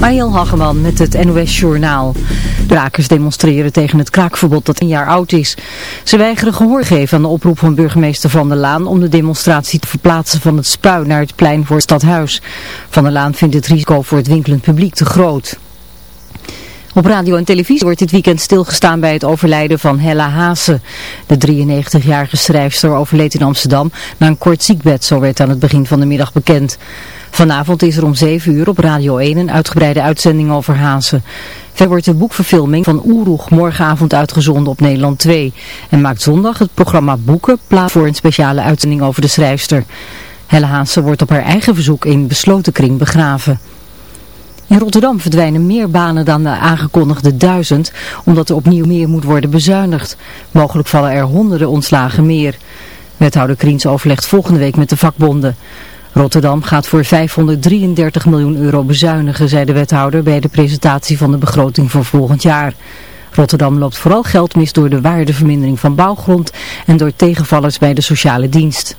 Mariel Hageman met het NOS Journaal. De rakers demonstreren tegen het kraakverbod dat een jaar oud is. Ze weigeren gehoor geven aan de oproep van burgemeester Van der Laan om de demonstratie te verplaatsen van het Spui naar het plein voor het stadhuis. Van der Laan vindt het risico voor het winkelend publiek te groot. Op radio en televisie wordt dit weekend stilgestaan bij het overlijden van Hella Haase. De 93-jarige schrijfster overleed in Amsterdam na een kort ziekbed, zo werd aan het begin van de middag bekend. Vanavond is er om 7 uur op Radio 1 een uitgebreide uitzending over Haase. Verder wordt de boekverfilming van Oeroeg morgenavond uitgezonden op Nederland 2. En maakt zondag het programma Boeken plaats voor een speciale uitzending over de schrijfster. Helle Haase wordt op haar eigen verzoek in besloten kring begraven. In Rotterdam verdwijnen meer banen dan de aangekondigde duizend, omdat er opnieuw meer moet worden bezuinigd. Mogelijk vallen er honderden ontslagen meer. Wethouder Kriens overlegt volgende week met de vakbonden. Rotterdam gaat voor 533 miljoen euro bezuinigen, zei de wethouder bij de presentatie van de begroting voor volgend jaar. Rotterdam loopt vooral geld mis door de waardevermindering van bouwgrond en door tegenvallers bij de sociale dienst.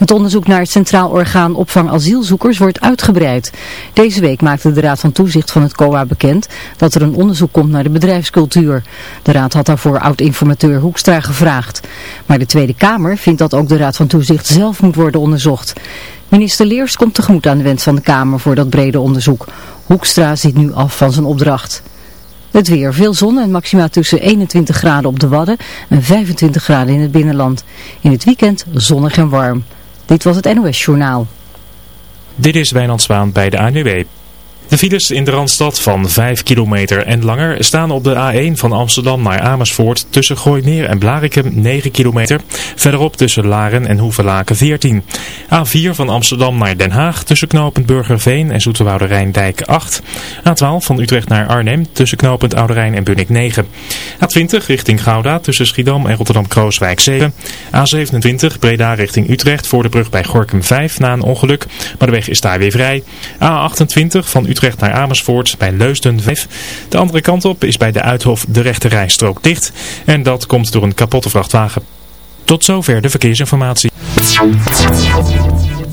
Het onderzoek naar het Centraal Orgaan Opvang Asielzoekers wordt uitgebreid. Deze week maakte de Raad van Toezicht van het COA bekend dat er een onderzoek komt naar de bedrijfscultuur. De Raad had daarvoor oud-informateur Hoekstra gevraagd. Maar de Tweede Kamer vindt dat ook de Raad van Toezicht zelf moet worden onderzocht. Minister Leers komt tegemoet aan de wens van de Kamer voor dat brede onderzoek. Hoekstra ziet nu af van zijn opdracht. Het weer, veel zon en maximaal tussen 21 graden op de Wadden en 25 graden in het binnenland. In het weekend zonnig en warm. Dit was het NOS Journaal. Dit is Wijnand Zwaan bij de ANWB. De files in de Randstad van 5 kilometer en langer staan op de A1 van Amsterdam naar Amersfoort tussen Gooimeer en Blarikum 9 kilometer. Verderop tussen Laren en Hoevelaken 14. A4 van Amsterdam naar Den Haag tussen knooppunt Burgerveen en Zoeterwoude Rijndijk 8. A12 van Utrecht naar Arnhem tussen knooppunt en Bunnik 9. A20 richting Gouda tussen Schiedam en Rotterdam-Krooswijk 7. A27 Breda richting Utrecht voor de brug bij Gorkum 5 na een ongeluk, maar de weg is daar weer vrij. A28 van Utrecht Utrecht naar Amersfoort bij Leusden 5. De andere kant op is bij de Uithof de rechte rijstrook dicht. En dat komt door een kapotte vrachtwagen. Tot zover de verkeersinformatie.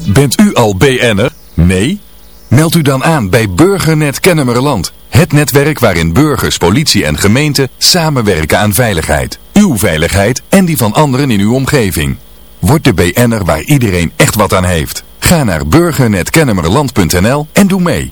Bent u al BN'er? Nee? Meld u dan aan bij Burgernet Kennemerland. Het netwerk waarin burgers, politie en gemeente samenwerken aan veiligheid. Uw veiligheid en die van anderen in uw omgeving. Word de BN'er waar iedereen echt wat aan heeft. Ga naar burgernetkennemerland.nl en doe mee.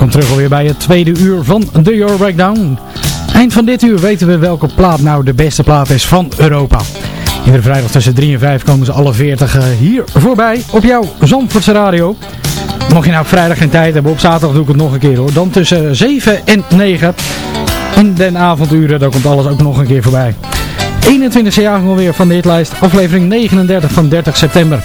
Welkom terug alweer bij het tweede uur van de Euro Breakdown. Eind van dit uur weten we welke plaat nou de beste plaat is van Europa. Iedere vrijdag tussen 3 en 5 komen ze alle 40 eh, hier voorbij op jouw Zandvoortse radio. Mocht je nou vrijdag geen tijd hebben, op zaterdag doe ik het nog een keer hoor. Dan tussen 7 en 9. In den avonduren, daar komt alles ook nog een keer voorbij. 21e jaar alweer van de hitlijst, aflevering 39 van 30 september.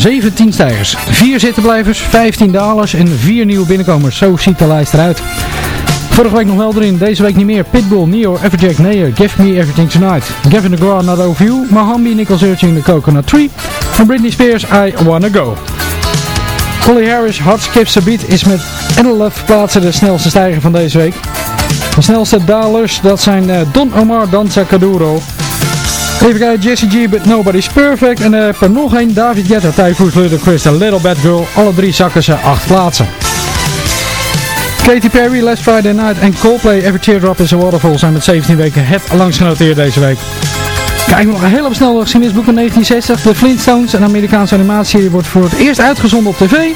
17 stijgers, 4 zittenblijvers, 15 dalers en 4 nieuwe binnenkomers. Zo ziet de lijst eruit. Vorige week nog wel erin, deze week niet meer. Pitbull, Neo, Everjack, Nayer, Give Me Everything Tonight. Gavin DeGraw, Not Over You. Mahambi, Nickel Searching the Coconut Tree. En Britney Spears, I Wanna Go. Collie Harris, Hard Skips Beat, is met Love plaatsen de snelste stijger van deze week. De snelste dalers, dat zijn uh, Don Omar, Danza Caduro. Even kijken, Jesse G, But Nobody's Perfect. En er nog één, David Guetta, Typhoon Chris, A Little Bad Girl. Alle drie zakken ze acht plaatsen. Katy Perry, Last Friday Night en Coldplay, Every Teardrop is a Waterfall zijn met 17 weken het langst genoteerd deze week. Kijk nog een hele snel geschiedenisboek van 1960. De Flintstones, een Amerikaanse animatieserie, wordt voor het eerst uitgezonden op tv.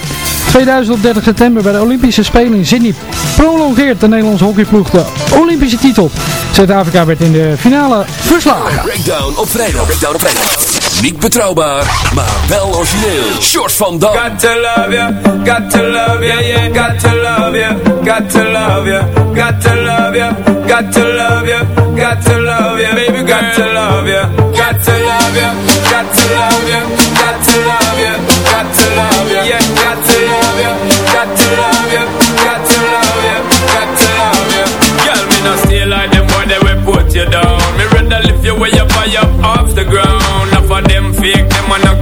2000 op 30 september bij de Olympische Spelen in Sydney prolongeert de Nederlandse hockeyploeg de Olympische titel. Zuid-Afrika werd in de finale verslagen. Breakdown op vrijdag. Breakdown op vrijdag. Niet betrouwbaar, maar wel origineel. Short van Dam. Got to love you, got to love you, yeah. Got to love you, got to love you, got to love you, got to love you, got to love you, baby, got to love you, got to love you, got to love you,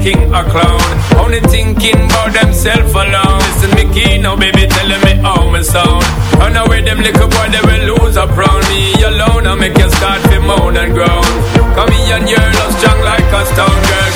king or clown. Only thinking about themself alone. Listen, me key now, baby, telling me how me sound. Run away, them little boy, they will lose up round me alone. I make you start to moan and groan. Come here and you're love strong like a stone girl,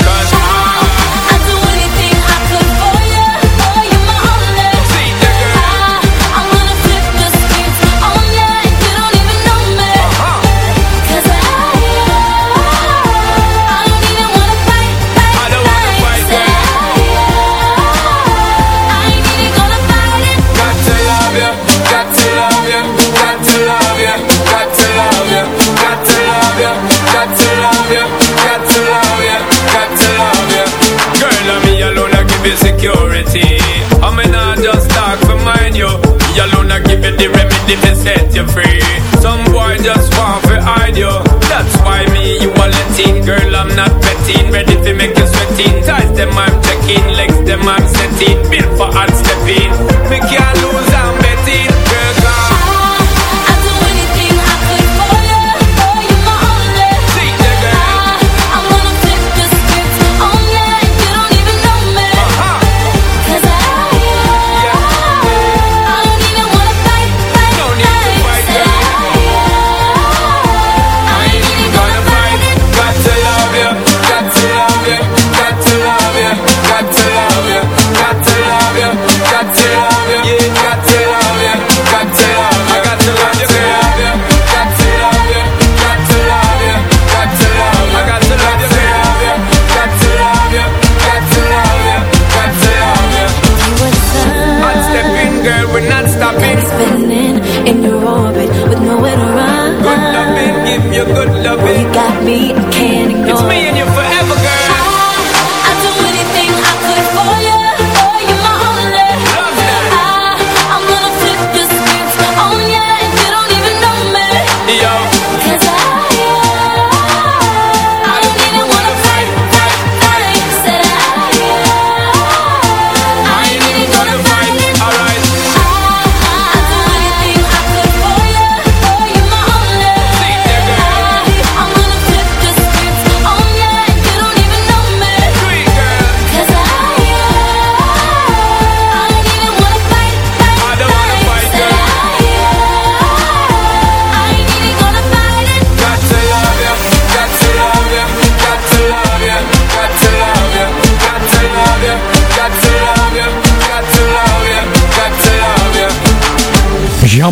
set you free. Some boy just want to hide you. That's why me, you are letting. Girl, I'm not betting. Ready to make you sweating. Ties them, I'm checking. Legs them, I'm setting. Built for hard stepping. Me can't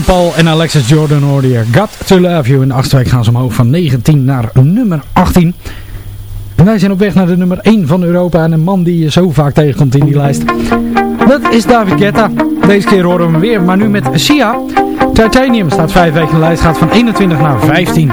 Jean-Paul en Alexis Jordan hoorden hier. Got to Love You. In de achtste gaan ze omhoog van 19 naar nummer 18. En wij zijn op weg naar de nummer 1 van Europa. En een man die je zo vaak tegenkomt in die lijst. Dat is David Guetta. Deze keer horen we hem weer, maar nu met Sia. Titanium staat 5 weken in de lijst. Gaat van 21 naar 15.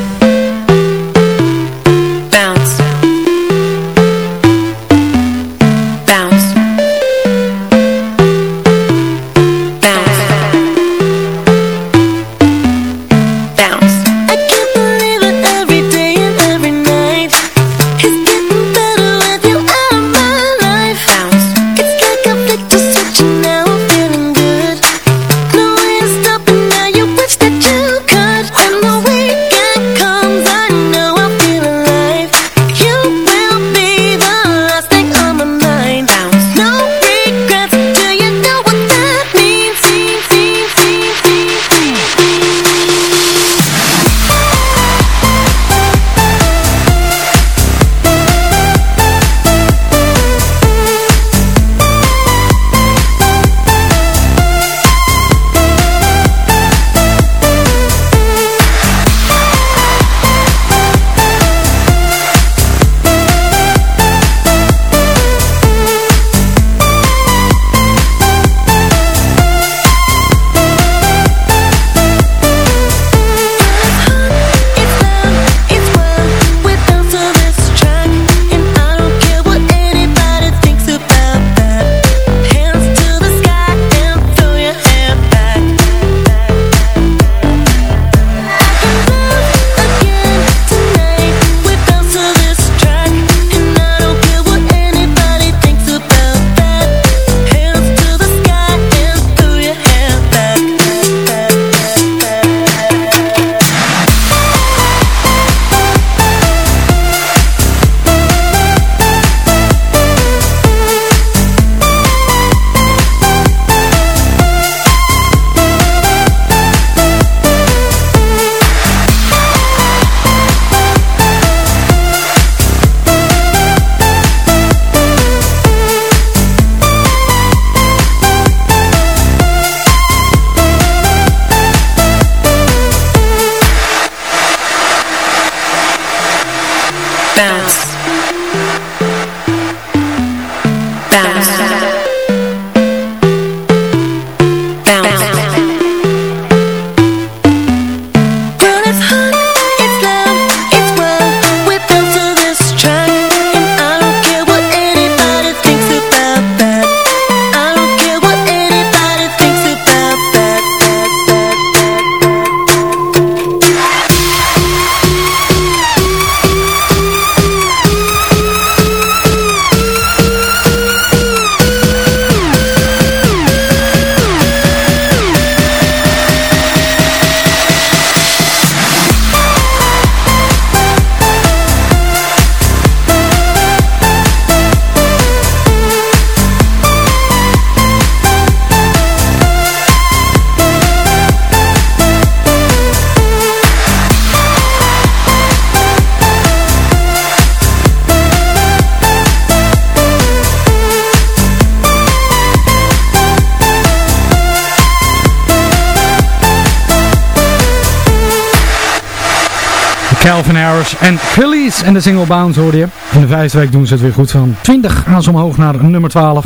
En de single Bounce hoorde je. In de vijfde week doen ze het weer goed. Van 20 gaan ze omhoog naar nummer 12.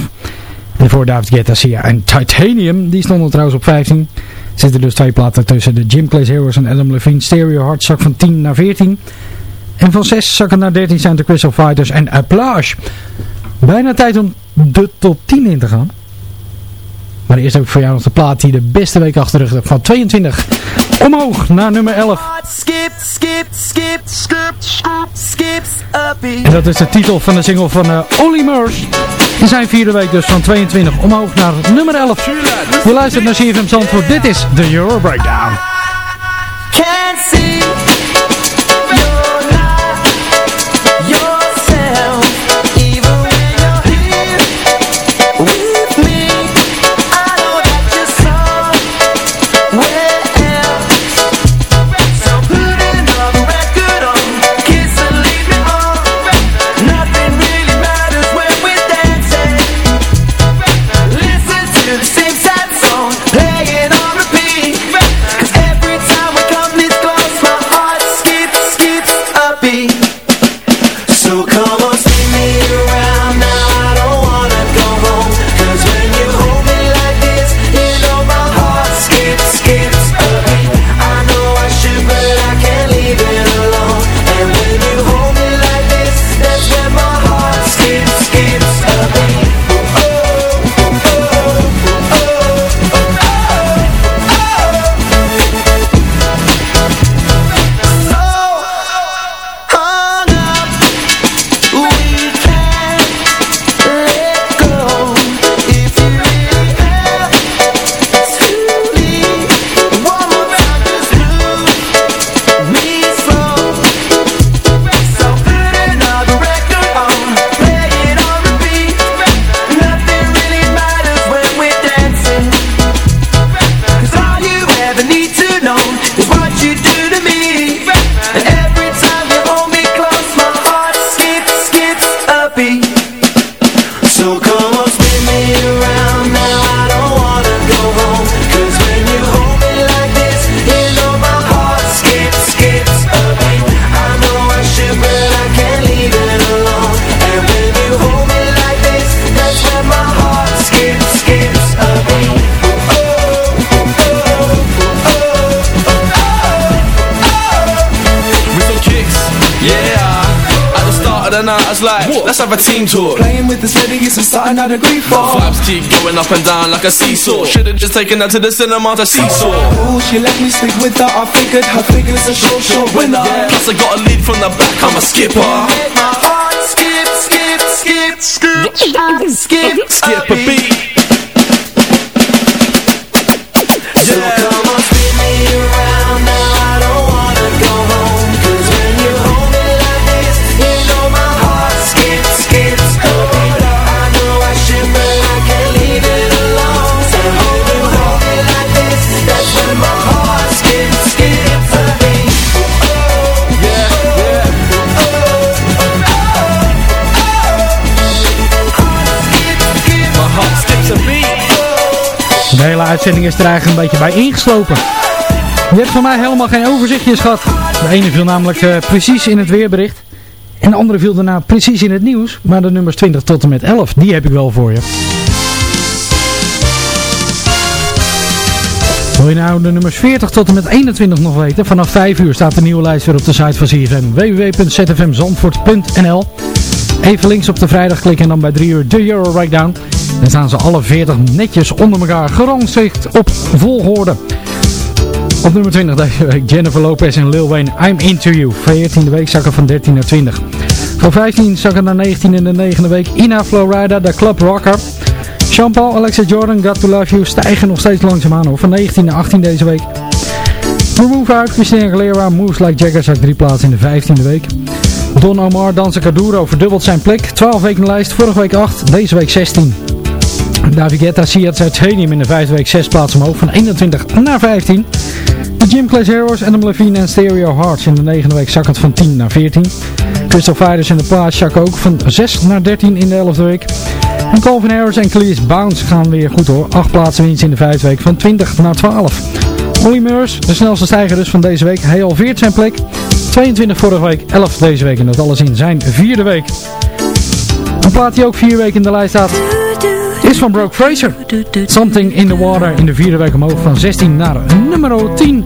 En voor David Guetta, Sia en Titanium. Die stonden trouwens op 15. Zitten dus twee platen tussen de Jim Clay's Heroes en Adam Levine. Stereo Hard zak van 10 naar 14. En van 6 zakken naar 13 zijn de Crystal Fighters en Applause. Bijna tijd om de top 10 in te gaan. Maar eerst heb ik voor jou nog de plaat die de beste week achter de rug heeft. Van 22 omhoog naar nummer 11. Skip, skip, skip, skip, skip, skips. En dat is de titel van de single van uh, Olly Murs. In zijn vierde week dus van 22 omhoog naar nummer 11. Je luistert naar CFM Zandvoort. Dit is de Euro Breakdown. Can't see and I was let's have a team talk. Playing with this lady is something I'd agree for. Vibes keep going up and down like a seesaw. Should've just taken her to the cinema to seesaw. Ooh, she let me sleep with her. I figured her figure's a sure, sure winner. Plus I got a lead from the back, I'm a skipper. Make my heart skip, skip, skip, skip, skip, Skip a beat. Hele uitzending is er eigenlijk een beetje bij ingeslopen. Je hebt van mij helemaal geen overzichtjes gehad. De ene viel namelijk eh, precies in het weerbericht. En de andere viel daarna precies in het nieuws. Maar de nummers 20 tot en met 11, die heb ik wel voor je. Wil je nou de nummers 40 tot en met 21 nog weten? Vanaf 5 uur staat de nieuwe lijst weer op de site van CFM. www.zfmzandvoort.nl Even links op de vrijdag klikken en dan bij 3 uur de Euro Breakdown. Dan staan ze alle 40 netjes onder elkaar gerangschikt op volgorde. Op nummer 20 deze week Jennifer Lopez en Lil Wayne, I'm Into You. 14e week zakken van 13 naar 20. Van 15 zakken naar 19 in de 9e week Ina Florida, de Club Rocker. Jean-Paul, Alexa Jordan, Got To Love You stijgen nog steeds langzaamaan. Van 19 naar 18 deze week. Remove uit, Christina Aguilera, Moves Like Jagger zakt drie plaatsen in de 15e week. Don Omar, Danza Caduro verdubbelt zijn plek. 12 weken lijst, vorige week 8, deze week 16. David Guetta, Sia Titanium in de vijfde week 6 plaatsen omhoog, van 21 naar 15. De Gym Class Heroes, Adam Levine en Stereo Hearts in de negende week zakkend van 10 naar 14. Crystal Fighters in de plaats zakken ook van 6 naar 13 in de 11e week. En Calvin Harris en Cleese Bounce gaan weer goed hoor. 8 plaatsen winst in de vijfde week van 20 naar 12. Olly Meurs, de snelste stijger dus van deze week. Hij halveert zijn plek. 22 vorige week, 11 deze week. En dat alles in zijn vierde week. Een plaat die ook vier weken in de lijst staat is van Brooke Fraser. Something in the Water in de vierde week omhoog van 16 naar nummer 10.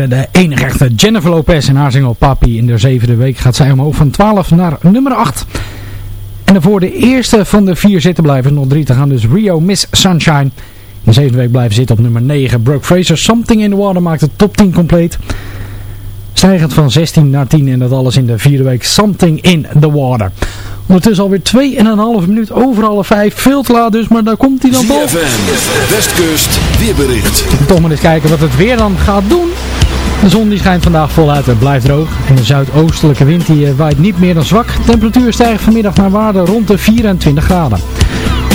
hoorde de enige echte Jennifer Lopez en haar single Papi. In de zevende week gaat zij omhoog van 12 naar nummer 8. En daarvoor de eerste van de vier zitten blijven. Nog drie te gaan, dus Rio Miss Sunshine. In de zevende week blijven zitten op nummer 9. Brooke Fraser, Something in the Water maakt de top 10 compleet. Stijgend van 16 naar 10 en dat alles in de vierde week Something in the Water. Ondertussen alweer 2,5 minuut over alle 5. Veel te laat dus, maar daar komt hij dan toch. ZFM, Westkust, weerbericht. Toch maar eens kijken wat het weer dan gaat doen. De zon die schijnt vandaag voluit en blijft droog. En de zuidoostelijke wind die eh, waait niet meer dan zwak. De temperatuur stijgt vanmiddag naar waarde rond de 24 graden.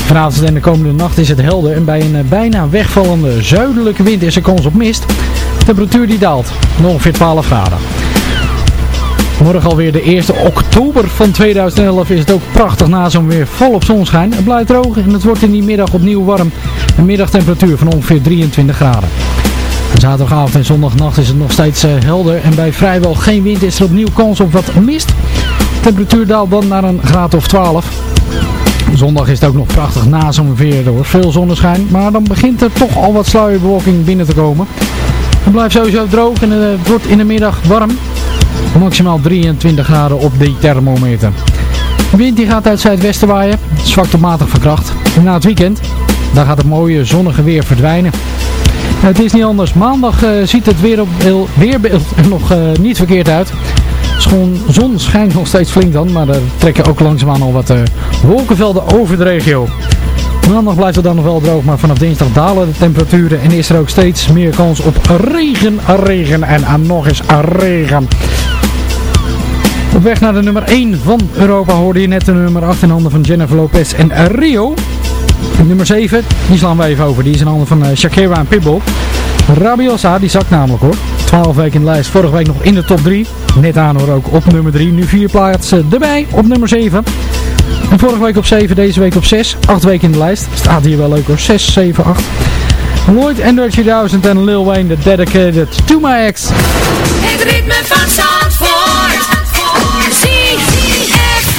Vanavond en de komende nacht is het helder en bij een eh, bijna wegvallende zuidelijke wind is er kans op mist. De temperatuur die daalt, nog ongeveer 12 graden. Morgen alweer de 1 oktober van 2011 is het ook prachtig na zo'n weer volop zonschijn. Het blijft droog en het wordt in die middag opnieuw warm. Een middagtemperatuur van ongeveer 23 graden. Zaterdagavond en zondagnacht is het nog steeds eh, helder en bij vrijwel geen wind is er opnieuw kans op wat mist. Temperatuur daalt dan naar een graad of 12. Zondag is het ook nog prachtig na zo'n door veel zonneschijn, maar dan begint er toch al wat sluierbewolking binnen te komen. Het blijft sowieso droog en eh, het wordt in de middag warm. Maximaal 23 graden op de thermometer. De wind die gaat uit zuidwesten waaien, zwak tot matig van kracht. En na het weekend, daar gaat het mooie zonnige weer verdwijnen. Het is niet anders. Maandag eh, ziet het weerbeeld, weerbeeld er nog eh, niet verkeerd uit. Schoon, zon schijnt nog steeds flink dan, maar er trekken ook langzaamaan al wat eh, wolkenvelden over de regio. Maandag blijft het dan nog wel droog, maar vanaf dinsdag dalen de temperaturen en is er ook steeds meer kans op regen, regen en nog eens regen. Op weg naar de nummer 1 van Europa hoorde je net de nummer 8 in handen van Jennifer Lopez en Rio. Nummer 7, die slaan we even over. Die is in handen van eh, Shakira en Pitbull. Rabiosa, die zakt namelijk hoor. 12 weken in de lijst, vorige week nog in de top 3. Net aan hoor, ook op nummer 3. Nu vier plaatsen erbij op nummer 7. En vorige week op 7, deze week op 6. 8 weken in de lijst. Staat hier wel leuk hoor. 6, 7, 8. Lloyd Android 2000 en Lil Wayne, the dedicated to my ex. Het ritme van Zandvoort. ZFM.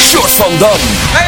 Short van Dam.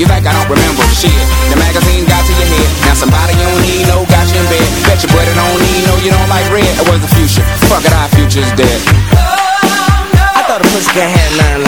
You act I don't remember shit. The magazine got to your head. Now somebody you don't need no got you in bed. Bet your brother don't need no you don't like red. It was the future. Fuck it, our future's dead. Oh, no. I thought a pussycat had nine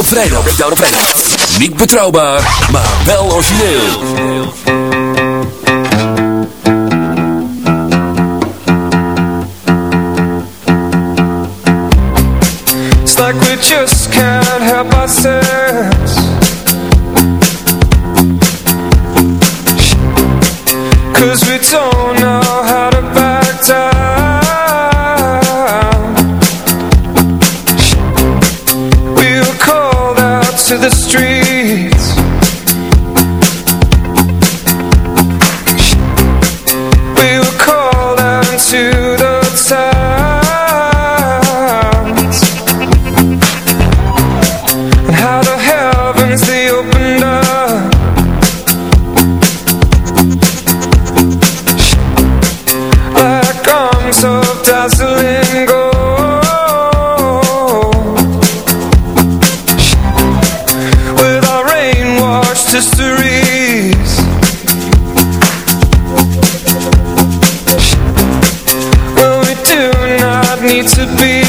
op vrijdag. Niet betrouwbaar, maar wel origineel. Stuck with your Well, we do not need to be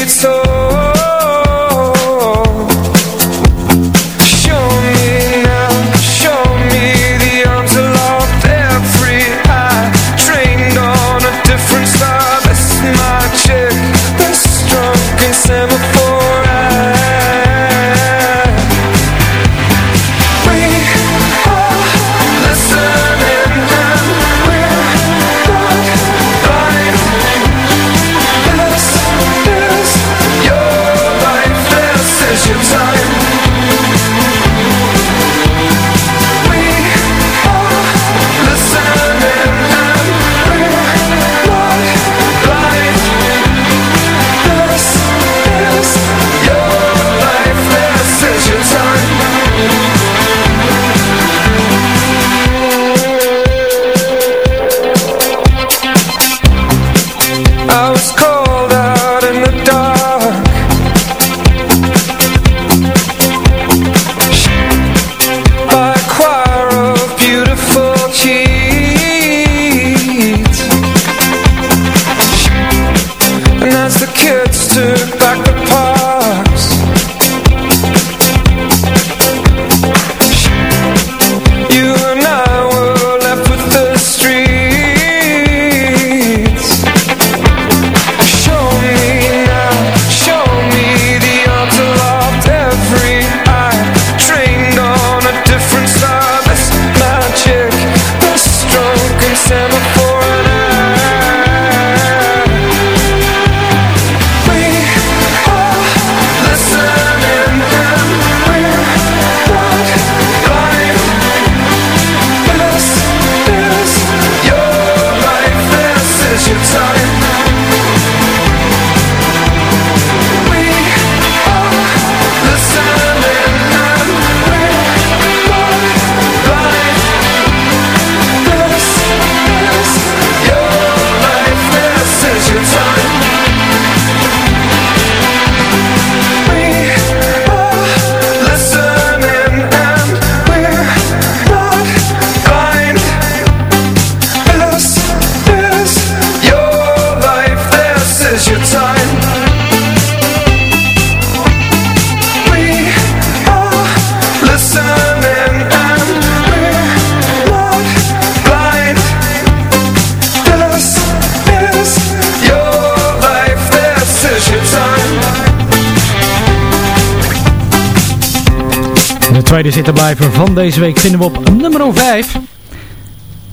tweede zittenblijver van deze week vinden we op nummer 5.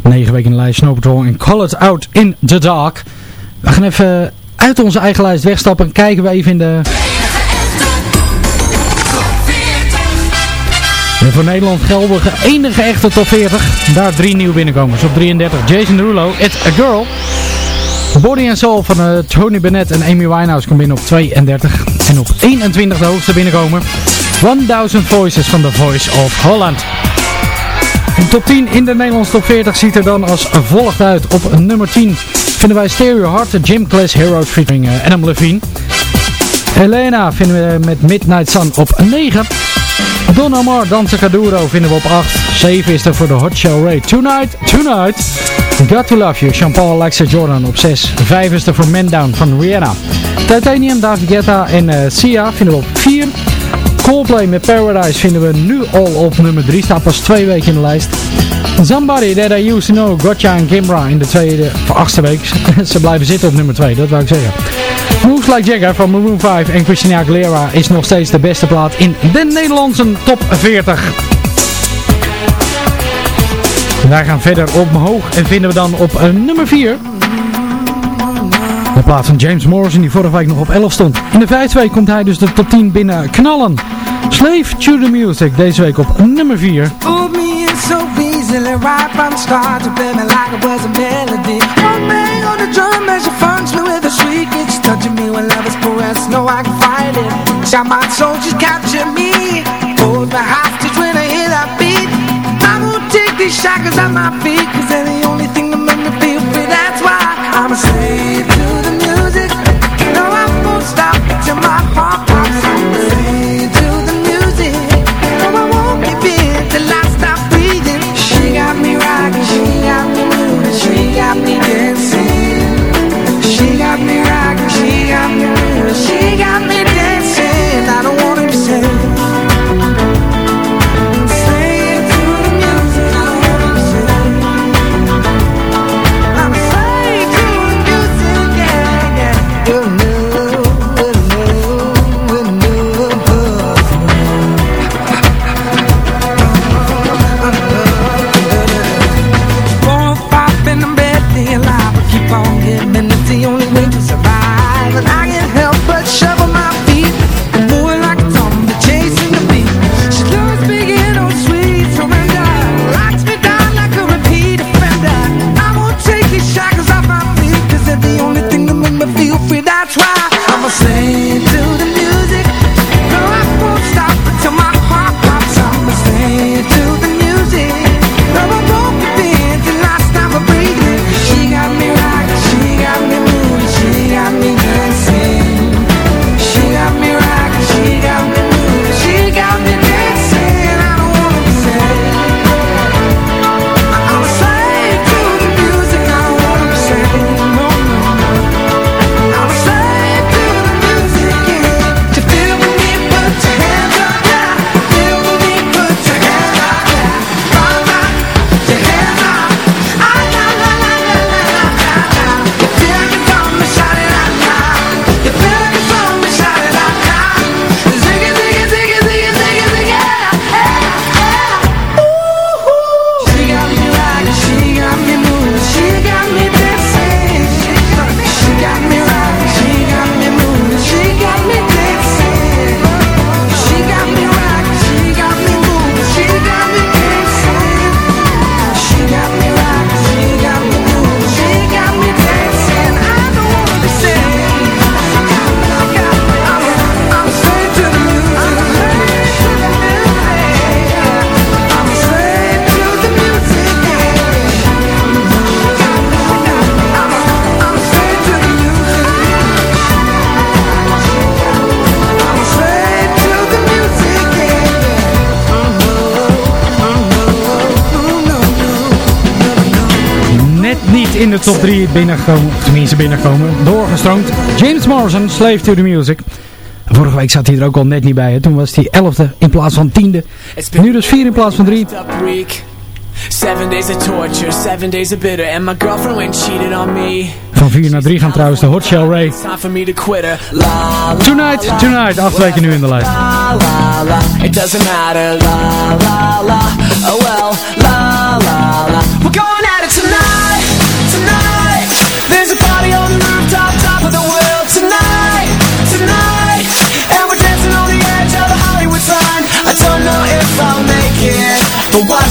9 weken in de lijst Snow Patrol en Call It Out in the Dark. We gaan even uit onze eigen lijst wegstappen en kijken we even in de... En voor Nederland geldige enige echte top 40. Daar drie nieuwe binnenkomers. Op 33 Jason Derulo, It's a Girl. Body and Soul van eh, Tony Bennett en Amy Winehouse komt binnen op 32. En op 21 de hoogste binnenkomer. 1000 Voices van The Voice of Holland. De top 10 in de Nederlandse top 40 ziet er dan als volgt uit. Op nummer 10 vinden wij Stereo Heart, Gym Class Heroes featuring eh, Adam Levine. Helena vinden we met Midnight Sun op 9. Don Omar, Danza Caduro vinden we op 8. 7 is er voor de Hot Show Ray. Tonight, Tonight. Got to Love You, Jean-Paul Alexa Jordan op 6. 5 is er voor Man Down van Rihanna. Titanium, David Guetta en eh, Sia vinden we op 4. Coldplay met Paradise vinden we nu al op nummer 3. Staat pas twee weken in de lijst. Somebody That I Used To Know, Gotcha en Kimbra in de tweede, voor achtste week. Ze blijven zitten op nummer 2, dat wou ik zeggen. Moves Like Jagger van Maroon 5 en Christina Aguilera is nog steeds de beste plaat in de Nederlandse top 40. Wij gaan verder omhoog en vinden we dan op eh, nummer 4. De plaats van James Morrison die vorige week nog op 11 stond. In de vijfde week komt hij dus de top 10 binnen knallen. Slave to the Music, deze week op nummer 4. Fooled me in so easily, right from the start to play me like it was a melody. One bang on the drum as you funks me with a shriek. It's touching me when love is pressed, no I can fight it. Shot my soldiers capture me, hold my hostage when I hear that beat. I won't take these shakers out my feet, cause they're the only thing that make to feel free. That's why I'm a slave. In de top 3 binnengekomen, of tenminste binnengekomen, doorgestroomd. James Morrison, Slave to the Music. Vorige week zat hij er ook al net niet bij. Hè. Toen was hij 11e in plaats van 10e. Nu dus 4 in plaats van 3. Seven days of torture, seven days of bitter, and my girlfriend went and cheated on me. Van 4 naar 3 gaan trouwens de Hot Shell Ray. Tonight, tonight, acht weken nu in de lijst. It doesn't matter. La la la. Oh well. La la la. We're going at it. Tonight.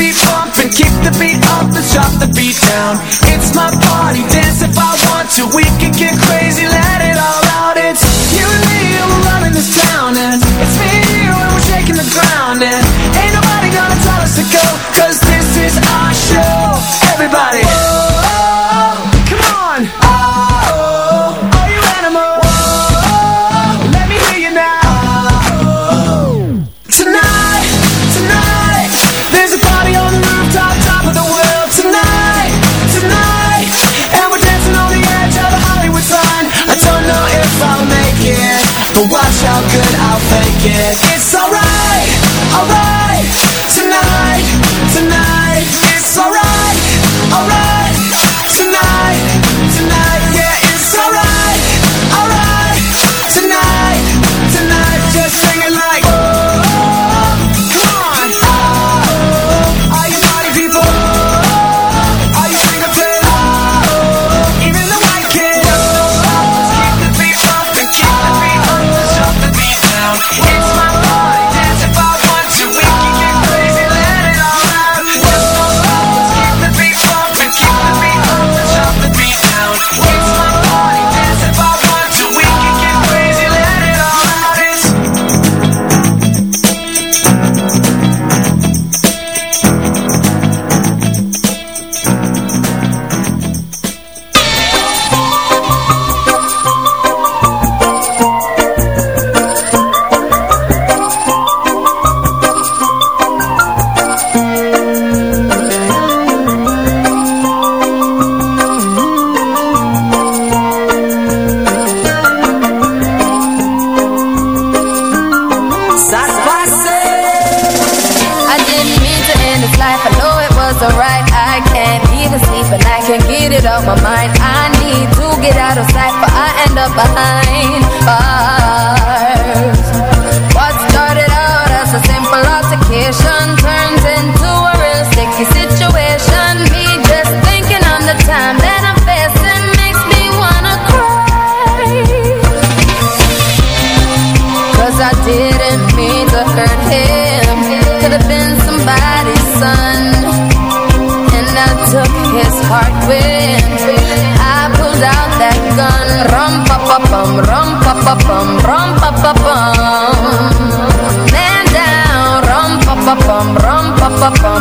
beat pumping, keep the beat up. Let's drop the beat down. It's my party, dance if I want to. We can get crazy, let it all out. Fake it. I pa pa bum, rum pa pa bum, rum pa pa bum. Man down, rum pa pa bum, rum pa pa bum,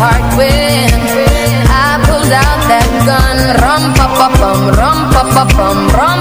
heart when I pulled out that gun. Rum pa pa bum, rum pa pa bum, rum.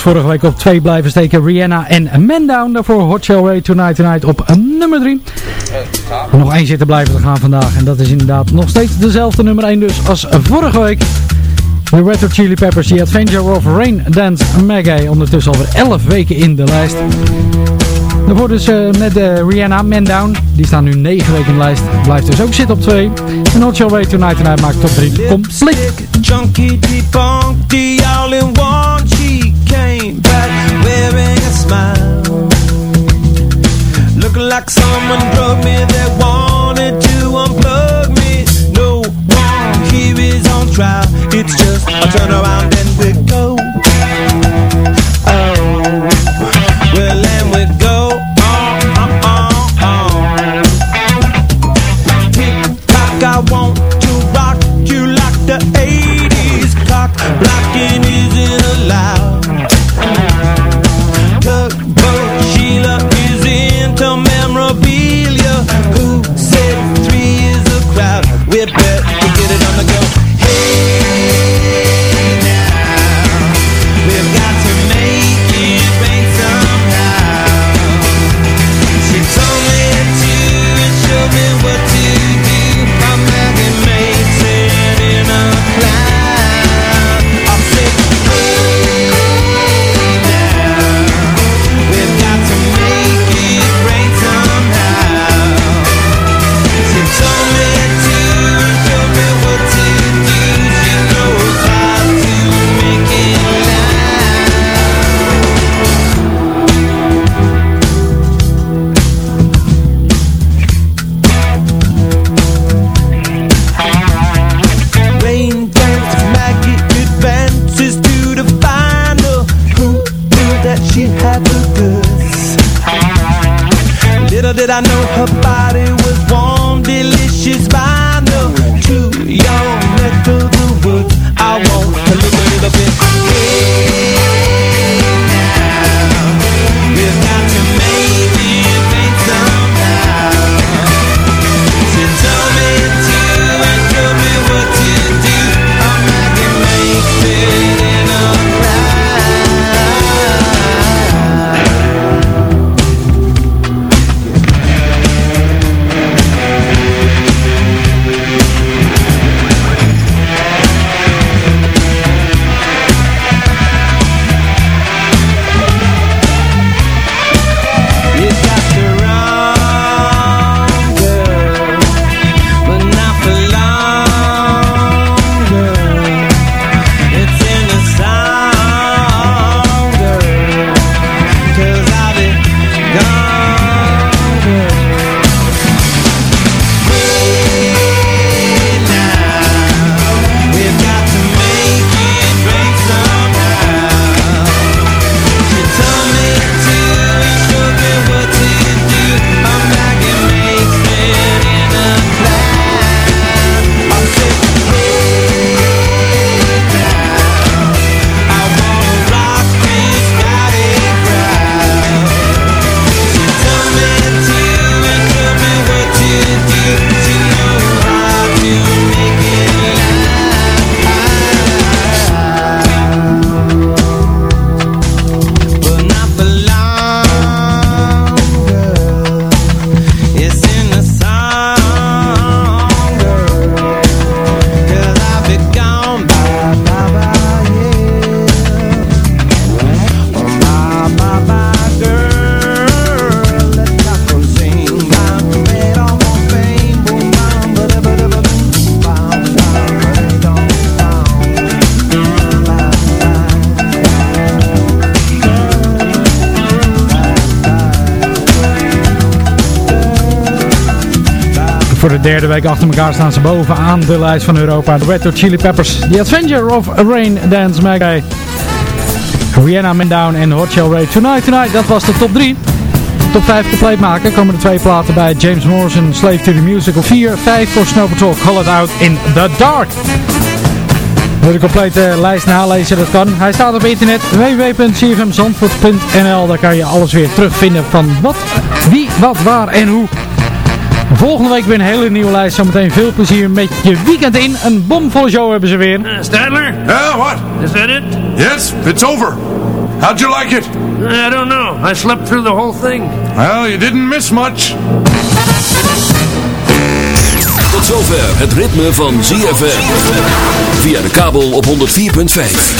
vorige week op 2 blijven steken. Rihanna en Mendown Daarvoor Hot Show Ray Tonight Tonight op eh, nummer 3. Eh, nog één zitten blijven te gaan vandaag. En dat is inderdaad nog steeds dezelfde nummer 1 dus als vorige week. De Red Chili Peppers, The Adventure of Rain Dance Maggie. Ondertussen alweer 11 weken in de lijst. Daarvoor dus eh, met de Rihanna, Mendown Die staan nu 9 weken in de lijst. Blijft dus ook zitten op 2. En Hot Show Ray Tonight Tonight maakt top 3 compleet. Junkie, deep all in one. mine Looking like someone drugged me They wanted to unplug me No one here is on trial It's just a turnaround and we go. De derde week achter elkaar staan ze bovenaan de lijst van Europa. De Red Hot Chili Peppers, The Adventure of Rain Dance Maggie. Rihanna Man Down en Hot Shell Ray Tonight Tonight, dat was de top 3. Top 5 compleet maken komen er twee platen bij James Morrison, Slave to the Musical 4, 5 voor Snow Patrol, Call It Out in the Dark. Wil de complete lijst nalezen, dat kan. Hij staat op internet www.cfmzandvoort.nl Daar kan je alles weer terugvinden van wat, wie, wat, waar en hoe. Volgende week weer een hele nieuwe lijst. Zometeen veel plezier met je weekend in. Een bomvolle show hebben ze weer. Stadler? Yeah, what? Is that it? Yes, it's over. How'd you like it? I don't know. I slept through the whole thing. Well, you didn't miss much. Tot zover het ritme van ZFM. Via de kabel op 104.5.